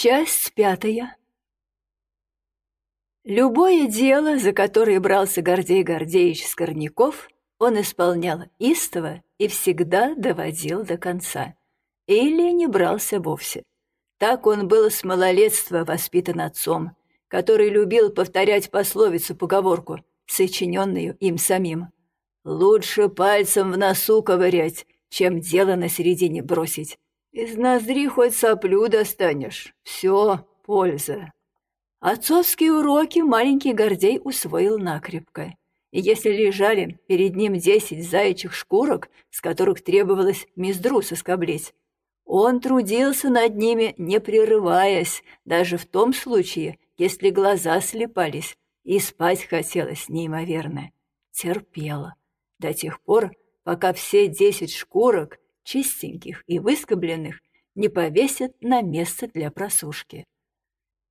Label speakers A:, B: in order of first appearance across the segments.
A: Часть пятая. Любое дело, за которое брался Гордей Гордеевич Скорняков, он исполнял истово и всегда доводил до конца. Или не брался вовсе. Так он был с малолетства воспитан отцом, который любил повторять пословицу-поговорку, сочиненную им самим. «Лучше пальцем в носу ковырять, чем дело на середине бросить. Из ноздри хоть соплю достанешь. Все, польза». Отцовские уроки маленький Гордей усвоил накрепко. И если лежали перед ним десять заячьих шкурок, с которых требовалось мездру соскоблить, он трудился над ними, не прерываясь, даже в том случае, если глаза слепались и спать хотелось неимоверно. Терпела до тех пор, пока все десять шкурок, чистеньких и выскобленных, не повесят на место для просушки.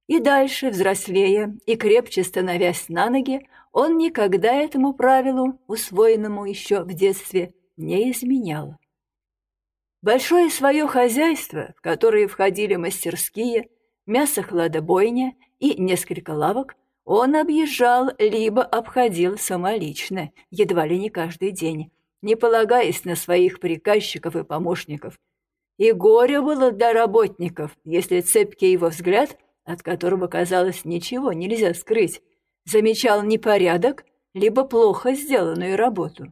A: И дальше, взрослея и крепче становясь на ноги, он никогда этому правилу, усвоенному еще в детстве, не изменял. Большое свое хозяйство, в которое входили мастерские, мясо-хладобойня и несколько лавок, он объезжал либо обходил самолично, едва ли не каждый день, не полагаясь на своих приказчиков и помощников. И горе было для работников, если цепкий его взгляд от которого, казалось, ничего нельзя скрыть, замечал непорядок, либо плохо сделанную работу.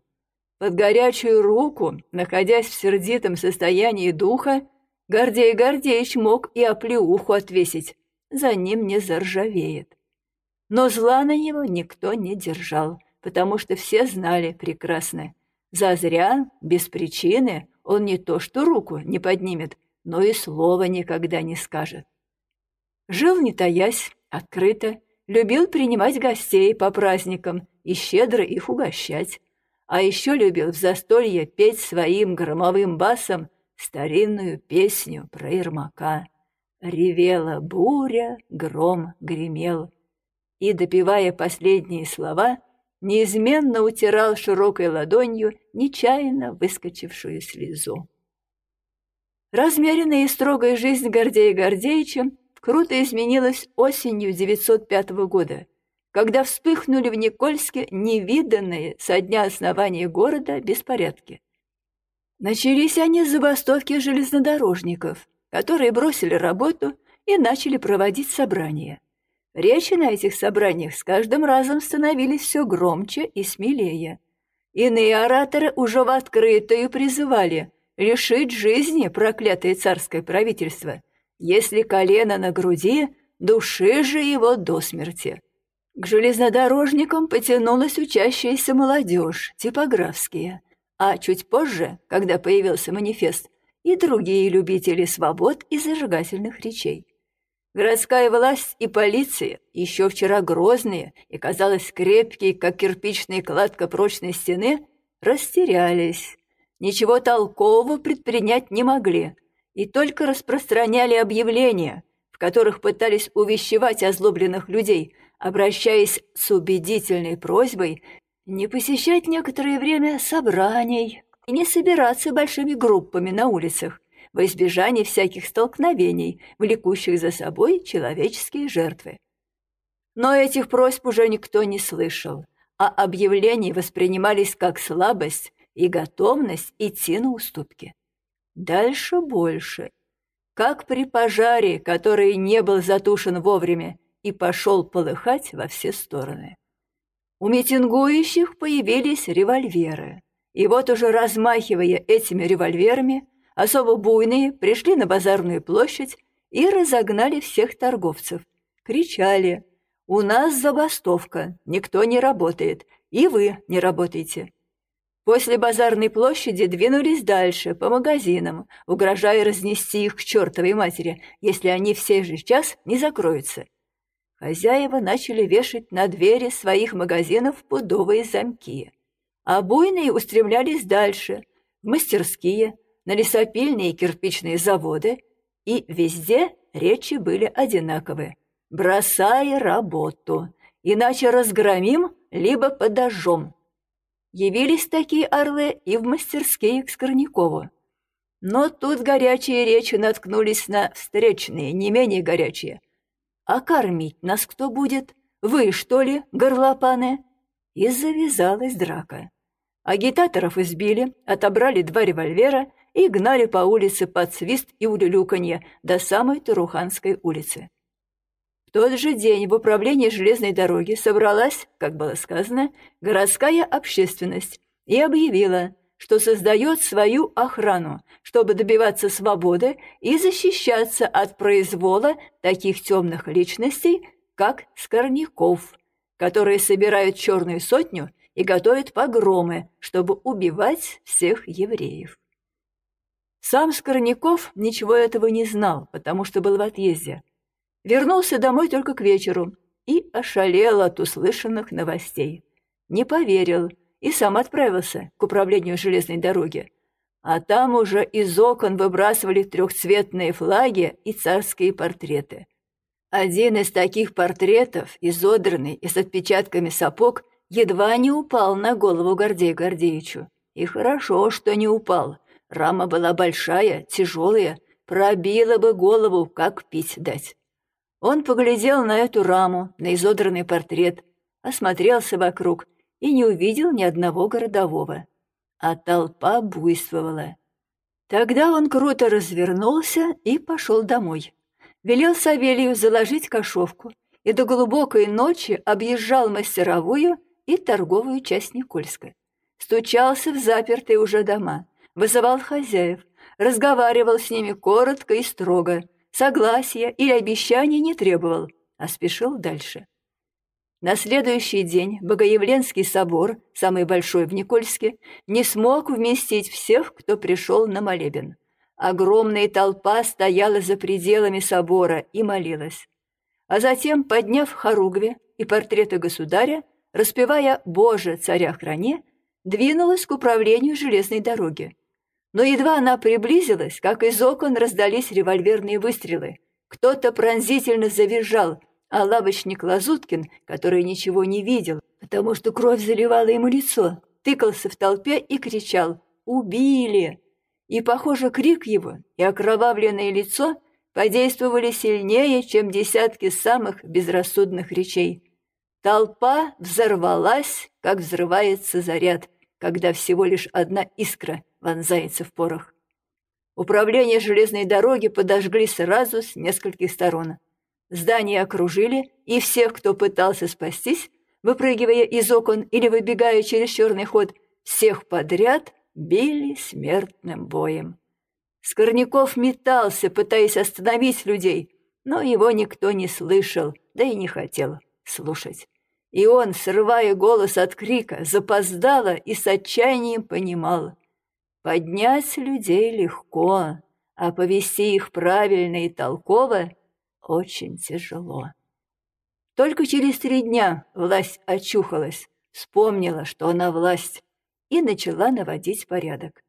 A: Под горячую руку, находясь в сердитом состоянии духа, Гордей Гордеевич мог и оплеуху отвесить, за ним не заржавеет. Но зла на него никто не держал, потому что все знали прекрасно. Зазря, без причины, он не то что руку не поднимет, но и слова никогда не скажет. Жил не таясь, открыто, любил принимать гостей по праздникам и щедро их угощать. А еще любил в застолье петь своим громовым басом старинную песню про Ермака. Ревела буря, гром гремел. И, допивая последние слова, неизменно утирал широкой ладонью нечаянно выскочившую слезу. Размеренная и строгая жизнь Гордея Гордеевича круто изменилась осенью 905 года, когда вспыхнули в Никольске невиданные со дня основания города беспорядки. Начались они с забастовки железнодорожников, которые бросили работу и начали проводить собрания. Речи на этих собраниях с каждым разом становились все громче и смелее. Иные ораторы уже в открытую призывали лишить жизни проклятое царское правительство – если колено на груди, души же его до смерти. К железнодорожникам потянулась учащаяся молодежь, типографские, а чуть позже, когда появился манифест, и другие любители свобод и зажигательных речей. Городская власть и полиция, еще вчера грозные и, казалось, крепкие, как кирпичная кладка прочной стены, растерялись. Ничего толкового предпринять не могли, и только распространяли объявления, в которых пытались увещевать озлобленных людей, обращаясь с убедительной просьбой не посещать некоторое время собраний и не собираться большими группами на улицах во избежание всяких столкновений, влекущих за собой человеческие жертвы. Но этих просьб уже никто не слышал, а объявления воспринимались как слабость и готовность идти на уступки. Дальше больше. Как при пожаре, который не был затушен вовремя и пошел полыхать во все стороны. У митингующих появились револьверы. И вот уже размахивая этими револьверами, особо буйные пришли на базарную площадь и разогнали всех торговцев. Кричали «У нас забастовка, никто не работает, и вы не работаете. После базарной площади двинулись дальше, по магазинам, угрожая разнести их к чертовой матери, если они в сей же час не закроются. Хозяева начали вешать на двери своих магазинов пудовые замки. А буйные устремлялись дальше, в мастерские, на лесопильные и кирпичные заводы, и везде речи были одинаковые. «Бросай работу, иначе разгромим, либо подожжем». Явились такие орлы и в мастерские к Скорнякову. Но тут горячие речи наткнулись на встречные, не менее горячие. «А кормить нас кто будет? Вы, что ли, горлопаны?» И завязалась драка. Агитаторов избили, отобрали два револьвера и гнали по улице под свист и улюлюканье до самой Туруханской улицы. В тот же день в управлении железной дороги собралась, как было сказано, городская общественность и объявила, что создает свою охрану, чтобы добиваться свободы и защищаться от произвола таких темных личностей, как Скорняков, которые собирают черную сотню и готовят погромы, чтобы убивать всех евреев. Сам Скорняков ничего этого не знал, потому что был в отъезде. Вернулся домой только к вечеру и ошалел от услышанных новостей. Не поверил и сам отправился к управлению железной дороги. А там уже из окон выбрасывали трехцветные флаги и царские портреты. Один из таких портретов, изодранный и с отпечатками сапог, едва не упал на голову Гордею Гордеевичу. И хорошо, что не упал, Рама была большая, тяжелая, пробила бы голову, как пить дать. Он поглядел на эту раму, на изодранный портрет, осмотрелся вокруг и не увидел ни одного городового. А толпа буйствовала. Тогда он круто развернулся и пошел домой. Велел Савелью заложить кошовку и до глубокой ночи объезжал мастеровую и торговую часть Никольска. Стучался в запертые уже дома — вызывал хозяев, разговаривал с ними коротко и строго, согласия или обещаний не требовал, а спешил дальше. На следующий день Богоявленский собор, самый большой в Никольске, не смог вместить всех, кто пришел на молебен. Огромная толпа стояла за пределами собора и молилась. А затем, подняв хоругви и портреты государя, распевая «Боже, царя храни», двинулась к управлению железной дороги. Но едва она приблизилась, как из окон раздались револьверные выстрелы. Кто-то пронзительно завизжал, а лавочник Лазуткин, который ничего не видел, потому что кровь заливала ему лицо, тыкался в толпе и кричал «Убили!». И, похоже, крик его и окровавленное лицо подействовали сильнее, чем десятки самых безрассудных речей. Толпа взорвалась, как взрывается заряд, когда всего лишь одна искра вонзается в порох. Управление железной дороги подожгли сразу с нескольких сторон. Здание окружили, и всех, кто пытался спастись, выпрыгивая из окон или выбегая через черный ход, всех подряд били смертным боем. Скорняков метался, пытаясь остановить людей, но его никто не слышал, да и не хотел слушать. И он, срывая голос от крика, запоздало и с отчаянием понимал. Поднять людей легко, а повести их правильно и толково очень тяжело. Только через три дня власть очухалась, вспомнила, что она власть, и начала наводить порядок.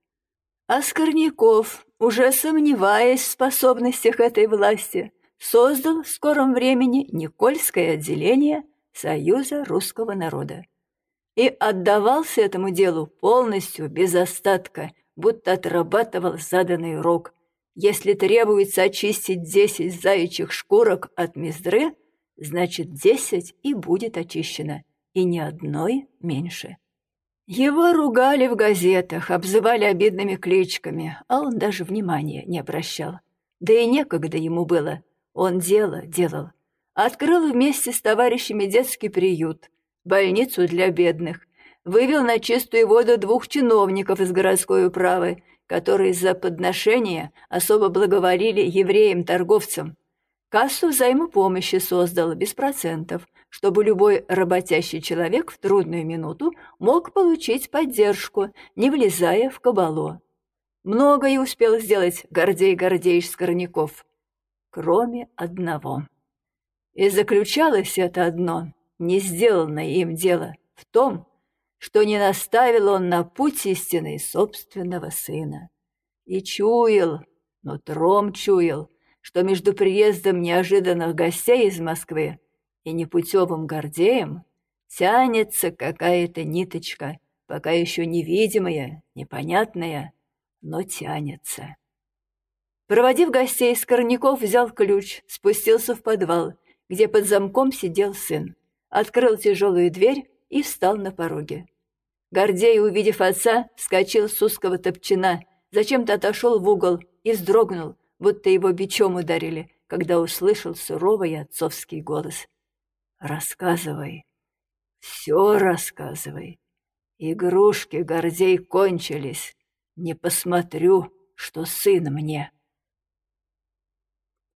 A: А Скорняков, уже сомневаясь в способностях этой власти, создал в скором времени Никольское отделение – Союза русского народа. И отдавался этому делу полностью, без остатка, будто отрабатывал заданный урок. Если требуется очистить десять заячьих шкурок от мездры, значит десять и будет очищено, и ни одной меньше. Его ругали в газетах, обзывали обидными кличками, а он даже внимания не обращал. Да и некогда ему было. Он дело делал открыл вместе с товарищами детский приют, больницу для бедных, вывел на чистую воду двух чиновников из городской управы, которые за подношение особо благоволили евреям-торговцам. Кассу взаимопомощи создал без процентов, чтобы любой работящий человек в трудную минуту мог получить поддержку, не влезая в кабало. Многое успел сделать Гордей Гордеевич Скорняков, кроме одного. И заключалось это одно, не сделанное им дело, в том, что не наставил он на путь истинный собственного сына. И чуял, нутром чуял, что между приездом неожиданных гостей из Москвы и непутевым Гордеем тянется какая-то ниточка, пока еще невидимая, непонятная, но тянется. Проводив гостей, Скорняков взял ключ, спустился в подвал, где под замком сидел сын, открыл тяжелую дверь и встал на пороге. Гордей, увидев отца, вскочил с узкого топчина, зачем-то отошел в угол и вздрогнул, будто его бичом ударили, когда услышал суровый отцовский голос. «Рассказывай, все рассказывай. Игрушки, Гордей, кончились. Не посмотрю, что сын мне».